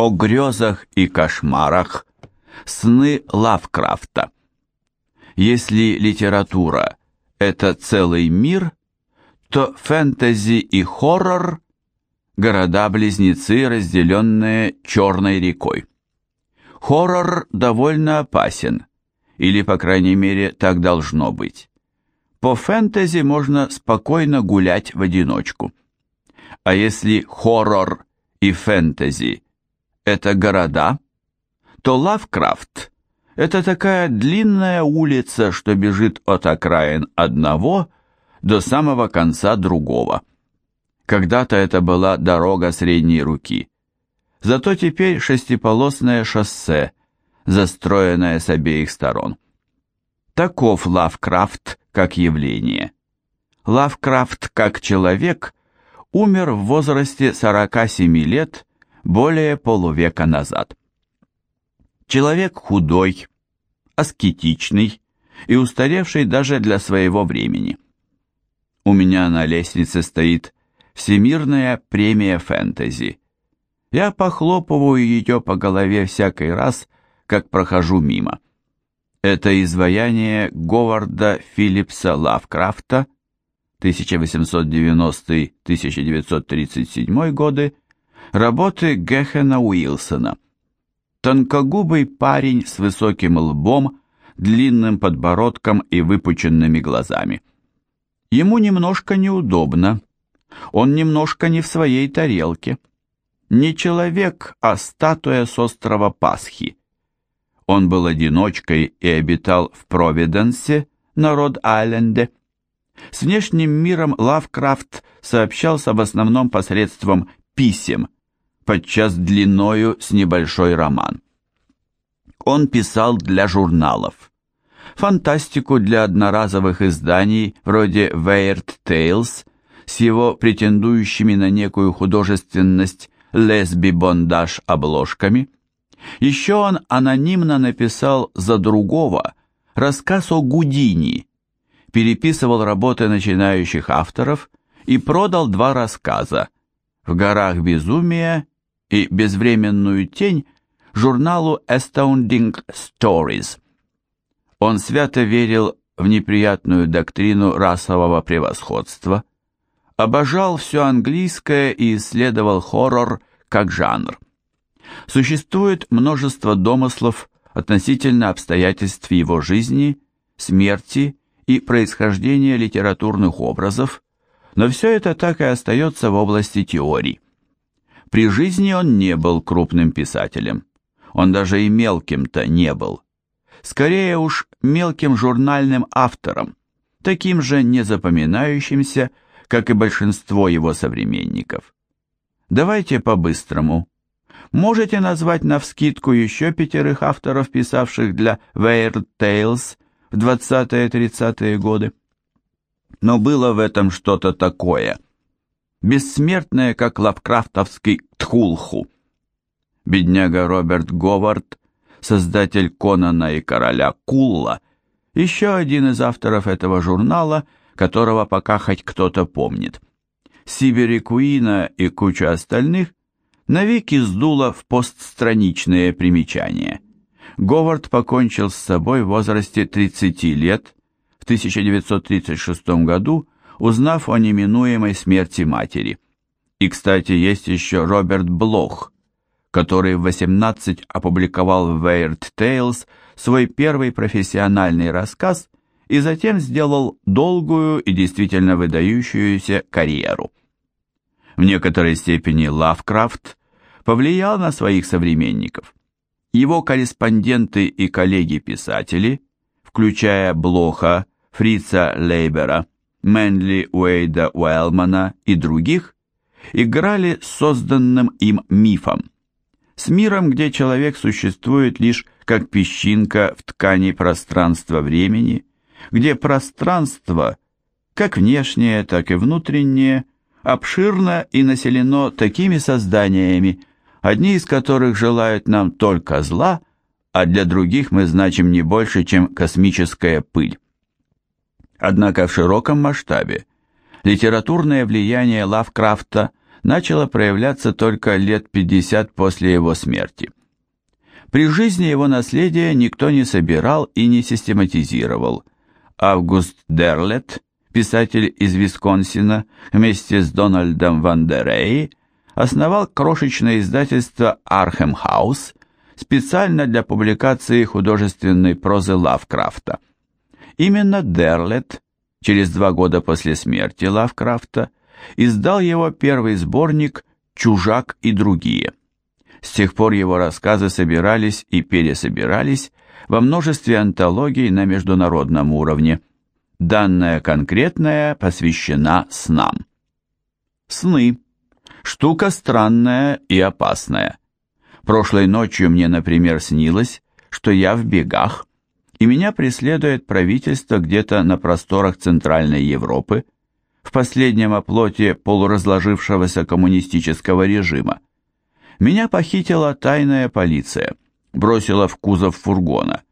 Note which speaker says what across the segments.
Speaker 1: о грезах и кошмарах, сны Лавкрафта. Если литература – это целый мир, то фэнтези и хоррор – города-близнецы, разделенные черной рекой. Хоррор довольно опасен, или, по крайней мере, так должно быть. По фэнтези можно спокойно гулять в одиночку. А если хоррор и фэнтези – это города, то Лавкрафт – это такая длинная улица, что бежит от окраин одного до самого конца другого. Когда-то это была дорога средней руки. Зато теперь шестиполосное шоссе, застроенное с обеих сторон. Таков Лавкрафт как явление. Лавкрафт как человек умер в возрасте 47 лет более полувека назад. Человек худой, аскетичный и устаревший даже для своего времени. У меня на лестнице стоит Всемирная премия фэнтези. Я похлопываю ее по голове всякий раз, как прохожу мимо. Это изваяние Говарда Филлипса Лавкрафта 1890-1937 годы, работы Гехена Уилсона. Тонкогубый парень с высоким лбом, длинным подбородком и выпученными глазами. Ему немножко неудобно, он немножко не в своей тарелке. Не человек, а статуя с острова Пасхи. Он был одиночкой и обитал в Провиденсе на Род-Айленде. С внешним миром Лавкрафт сообщался в основном посредством писем, подчас длиною с небольшой роман. Он писал для журналов. Фантастику для одноразовых изданий вроде Weird Tales с его претендующими на некую художественность лесби-бондаж обложками – еще он анонимно написал за другого рассказ о Гудини, переписывал работы начинающих авторов и продал два рассказа «В горах безумия» и «Безвременную тень» журналу Astounding Stories. Он свято верил в неприятную доктрину расового превосходства, обожал все английское и исследовал хоррор как жанр. Существует множество домыслов относительно обстоятельств его жизни, смерти и происхождения литературных образов, но все это так и остается в области теорий. При жизни он не был крупным писателем, он даже и мелким-то не был. Скорее уж мелким журнальным автором, таким же незапоминающимся, как и большинство его современников. Давайте по-быстрому. Можете назвать навскидку еще пятерых авторов, писавших для Weird Tales в 20-30-е годы? Но было в этом что-то такое, бессмертное, как лавкрафтовский Тхулху. Бедняга Роберт Говард, создатель Конана и Короля Кулла, еще один из авторов этого журнала, которого пока хоть кто-то помнит. Сибири Куина и куча остальных навеки сдуло в постстраничные примечания. Говард покончил с собой в возрасте 30 лет в 1936 году, узнав о неминуемой смерти матери. И, кстати, есть еще Роберт Блох, который в 18 опубликовал в Weird Tales свой первый профессиональный рассказ и затем сделал долгую и действительно выдающуюся карьеру. В некоторой степени Лавкрафт повлиял на своих современников. Его корреспонденты и коллеги-писатели, включая Блоха, Фрица Лейбера, Мэнли Уэйда Уэлмана и других, играли с созданным им мифом. С миром, где человек существует лишь как песчинка в ткани пространства-времени, где пространство, как внешнее, так и внутреннее, обширно и населено такими созданиями, одни из которых желают нам только зла, а для других мы значим не больше, чем космическая пыль. Однако в широком масштабе литературное влияние Лавкрафта начало проявляться только лет 50 после его смерти. При жизни его наследия никто не собирал и не систематизировал. Август Дерлет, писатель из Висконсина, вместе с Дональдом Ван Дерей, основал крошечное издательство Архем Хаус специально для публикации художественной прозы Лавкрафта. Именно Дерлет, через два года после смерти Лавкрафта, издал его первый сборник «Чужак и другие». С тех пор его рассказы собирались и пересобирались во множестве антологий на международном уровне. Данная конкретная посвящена снам. Сны. Штука странная и опасная. Прошлой ночью мне, например, снилось, что я в бегах, и меня преследует правительство где-то на просторах Центральной Европы, в последнем оплоте полуразложившегося коммунистического режима. Меня похитила тайная полиция, бросила в кузов фургона.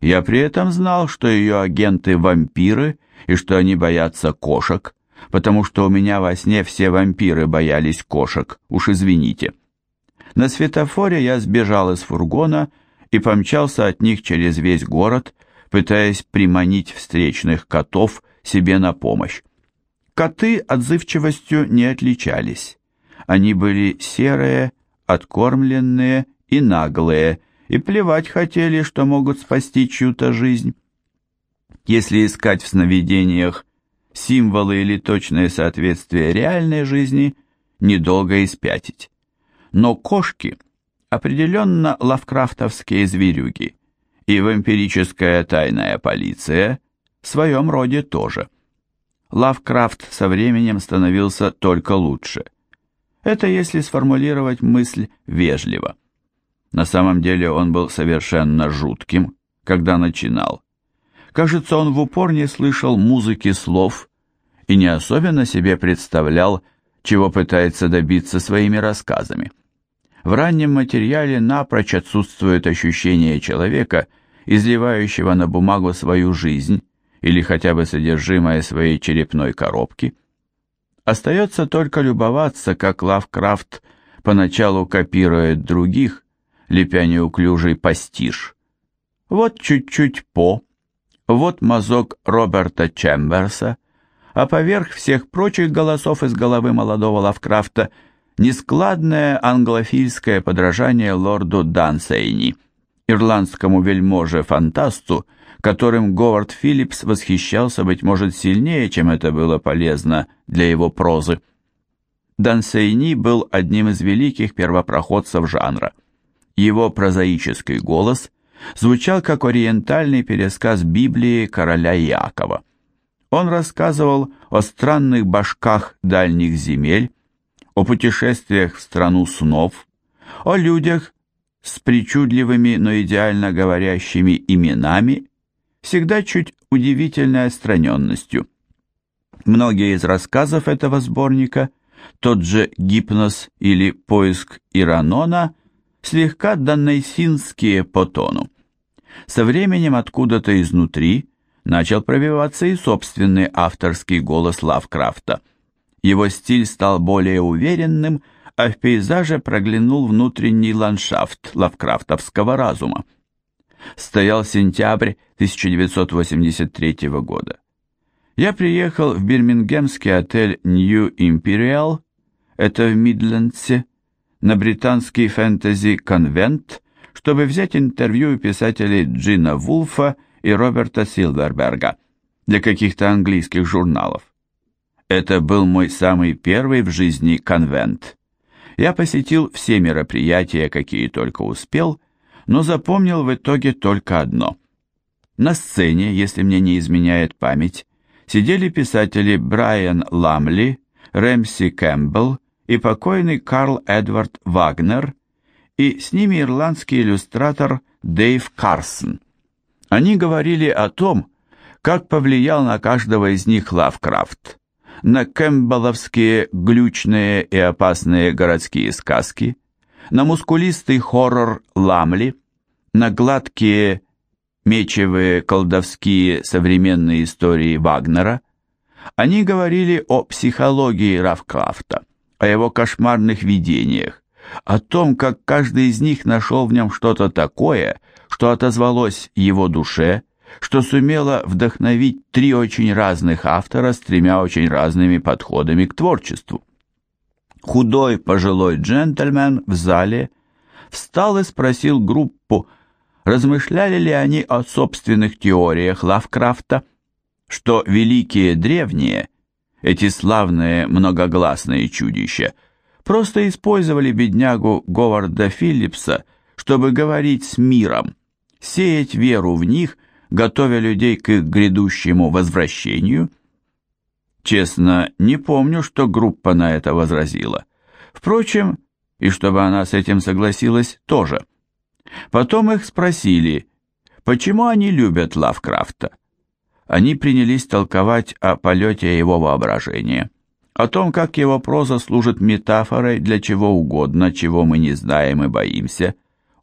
Speaker 1: Я при этом знал, что ее агенты вампиры и что они боятся кошек, потому что у меня во сне все вампиры боялись кошек, уж извините. На светофоре я сбежал из фургона и помчался от них через весь город, пытаясь приманить встречных котов себе на помощь. Коты отзывчивостью не отличались. Они были серые, откормленные и наглые, и плевать хотели, что могут спасти чью-то жизнь. Если искать в сновидениях символы или точное соответствие реальной жизни, недолго и спятить. Но кошки определенно лавкрафтовские зверюги, и вампирическая тайная полиция в своем роде тоже – Лавкрафт со временем становился только лучше. Это если сформулировать мысль вежливо. На самом деле он был совершенно жутким, когда начинал. Кажется, он в упор не слышал музыки слов и не особенно себе представлял, чего пытается добиться своими рассказами. В раннем материале напрочь отсутствует ощущение человека, изливающего на бумагу свою жизнь, или хотя бы содержимое своей черепной коробки. Остается только любоваться, как Лавкрафт поначалу копирует других, лепя неуклюжий пастиш. Вот чуть-чуть По, вот мазок Роберта Чемберса, а поверх всех прочих голосов из головы молодого Лавкрафта нескладное англофильское подражание лорду Дансейни, ирландскому вельможе-фантасту, которым Говард Филлипс восхищался, быть может, сильнее, чем это было полезно для его прозы. Дансейни был одним из великих первопроходцев жанра. Его прозаический голос звучал как ориентальный пересказ Библии короля Иакова. Он рассказывал о странных башках дальних земель, о путешествиях в страну снов, о людях с причудливыми, но идеально говорящими именами всегда чуть удивительной отстраненностью. Многие из рассказов этого сборника, тот же «Гипноз» или «Поиск Иранона», слегка донейсинские по тону. Со временем откуда-то изнутри начал пробиваться и собственный авторский голос Лавкрафта. Его стиль стал более уверенным, а в пейзаже проглянул внутренний ландшафт лавкрафтовского разума стоял сентябрь 1983 года. Я приехал в бирмингемский отель New Imperial, это в Мидлендсе, на британский фэнтези-конвент, чтобы взять интервью у писателей Джина Вулфа и Роберта Силверберга для каких-то английских журналов. Это был мой самый первый в жизни конвент. Я посетил все мероприятия, какие только успел, но запомнил в итоге только одно. На сцене, если мне не изменяет память, сидели писатели Брайан Ламли, Рэмси Кэмпбелл и покойный Карл Эдвард Вагнер, и с ними ирландский иллюстратор Дэйв Карсон. Они говорили о том, как повлиял на каждого из них Лавкрафт, на кэмпбелловские глючные и опасные городские сказки – на мускулистый хоррор Ламли, на гладкие мечевые колдовские современные истории Вагнера, они говорили о психологии Равкрафта, о его кошмарных видениях, о том, как каждый из них нашел в нем что-то такое, что отозвалось его душе, что сумело вдохновить три очень разных автора с тремя очень разными подходами к творчеству. Худой пожилой джентльмен в зале встал и спросил группу, размышляли ли они о собственных теориях Лавкрафта, что великие древние, эти славные многогласные чудища, просто использовали беднягу Говарда Филлипса, чтобы говорить с миром, сеять веру в них, готовя людей к их грядущему возвращению? Честно, не помню, что группа на это возразила. Впрочем, и чтобы она с этим согласилась тоже. Потом их спросили, почему они любят Лавкрафта. Они принялись толковать о полете его воображения, о том, как его проза служит метафорой для чего угодно, чего мы не знаем и боимся,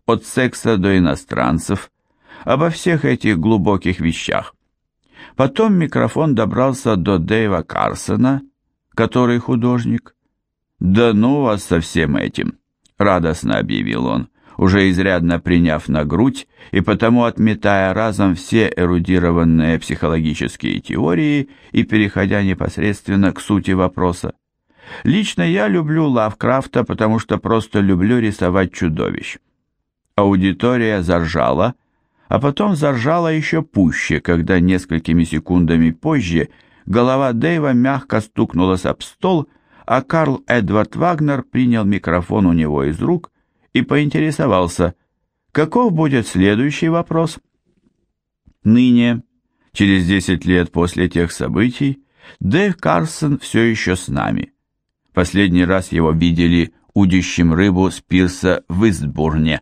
Speaker 1: от секса до иностранцев, обо всех этих глубоких вещах. Потом микрофон добрался до Дэйва Карсона, который художник. «Да ну вас со всем этим!» — радостно объявил он уже изрядно приняв на грудь и потому отметая разом все эрудированные психологические теории и переходя непосредственно к сути вопроса. Лично я люблю Лавкрафта, потому что просто люблю рисовать чудовищ. Аудитория заржала, а потом заржала еще пуще, когда несколькими секундами позже голова Дэйва мягко стукнулась об стол, а Карл Эдвард Вагнер принял микрофон у него из рук и поинтересовался, каков будет следующий вопрос. Ныне, через 10 лет после тех событий, Дэйв Карсон все еще с нами. Последний раз его видели удящим рыбу с пирса в Истбурне,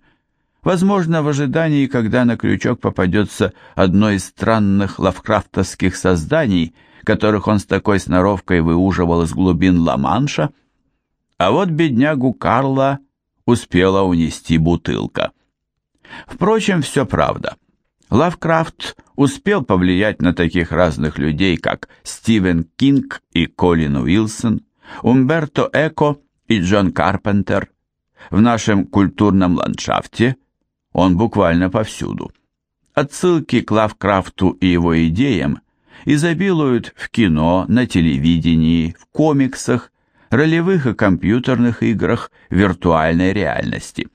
Speaker 1: возможно, в ожидании, когда на крючок попадется одно из странных лавкрафтовских созданий, которых он с такой сноровкой выуживал из глубин Ла-Манша. А вот беднягу Карла успела унести бутылка. Впрочем, все правда. Лавкрафт успел повлиять на таких разных людей, как Стивен Кинг и Колин Уилсон, Умберто Эко и Джон Карпентер. В нашем культурном ландшафте он буквально повсюду. Отсылки к Лавкрафту и его идеям изобилуют в кино, на телевидении, в комиксах, ролевых и компьютерных играх виртуальной реальности.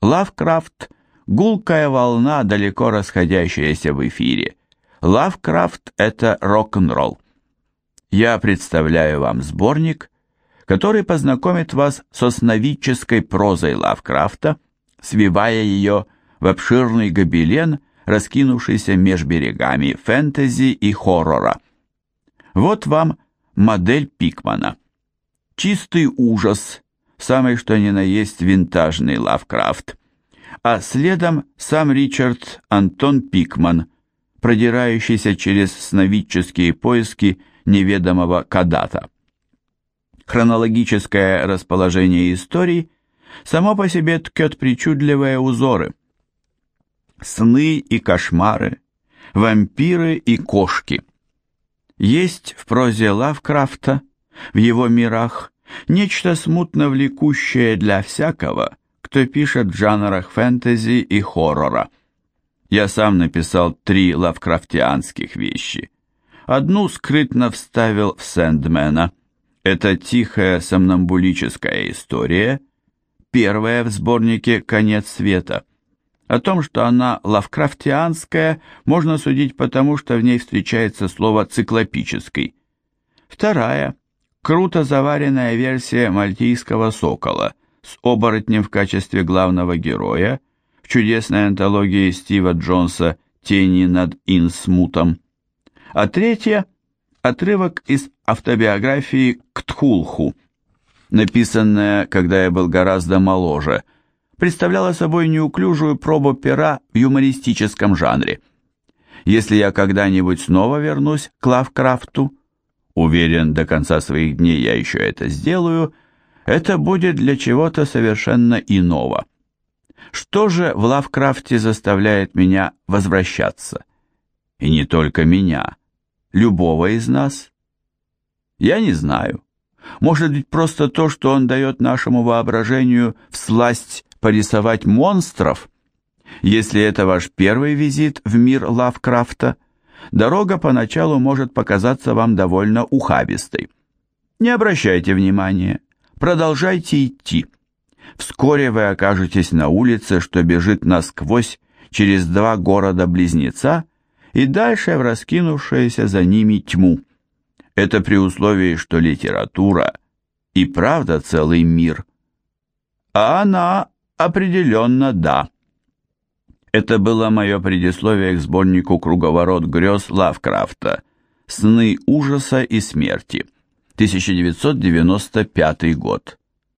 Speaker 1: Лавкрафт – гулкая волна, далеко расходящаяся в эфире. Лавкрафт – это рок-н-ролл. Я представляю вам сборник, который познакомит вас с основической прозой Лавкрафта, свивая ее в обширный гобелен, раскинувшийся меж берегами фэнтези и хоррора. Вот вам модель Пикмана – чистый ужас, самый что ни на есть винтажный Лавкрафт, а следом сам Ричард Антон Пикман, продирающийся через сновидческие поиски неведомого Кадата. Хронологическое расположение историй само по себе ткет причудливые узоры. Сны и кошмары, вампиры и кошки. Есть в прозе Лавкрафта, в его мирах, Нечто смутно влекущее для всякого, кто пишет в жанрах фэнтези и хоррора. Я сам написал три лавкрафтианских вещи. Одну скрытно вставил в Сэндмена. Это тихая сомнамбулическая история, первая в сборнике «Конец света». О том, что она лавкрафтианская, можно судить потому, что в ней встречается слово «циклопический». Вторая – Круто заваренная версия «Мальтийского сокола» с оборотнем в качестве главного героя в чудесной антологии Стива Джонса «Тени над Инсмутом». А третья – отрывок из автобиографии Ктхулху, написанная, когда я был гораздо моложе, представляла собой неуклюжую пробу пера в юмористическом жанре. Если я когда-нибудь снова вернусь к Лавкрафту – уверен, до конца своих дней я еще это сделаю, это будет для чего-то совершенно иного. Что же в Лавкрафте заставляет меня возвращаться? И не только меня, любого из нас? Я не знаю. Может быть, просто то, что он дает нашему воображению всласть порисовать монстров? Если это ваш первый визит в мир Лавкрафта, дорога поначалу может показаться вам довольно ухабистой. Не обращайте внимания, продолжайте идти. Вскоре вы окажетесь на улице, что бежит насквозь через два города-близнеца и дальше в раскинувшуюся за ними тьму. Это при условии, что литература и правда целый мир. А она определенно да. Это было мое предисловие к сборнику «Круговорот грез» Лавкрафта «Сны ужаса и смерти», 1995 год.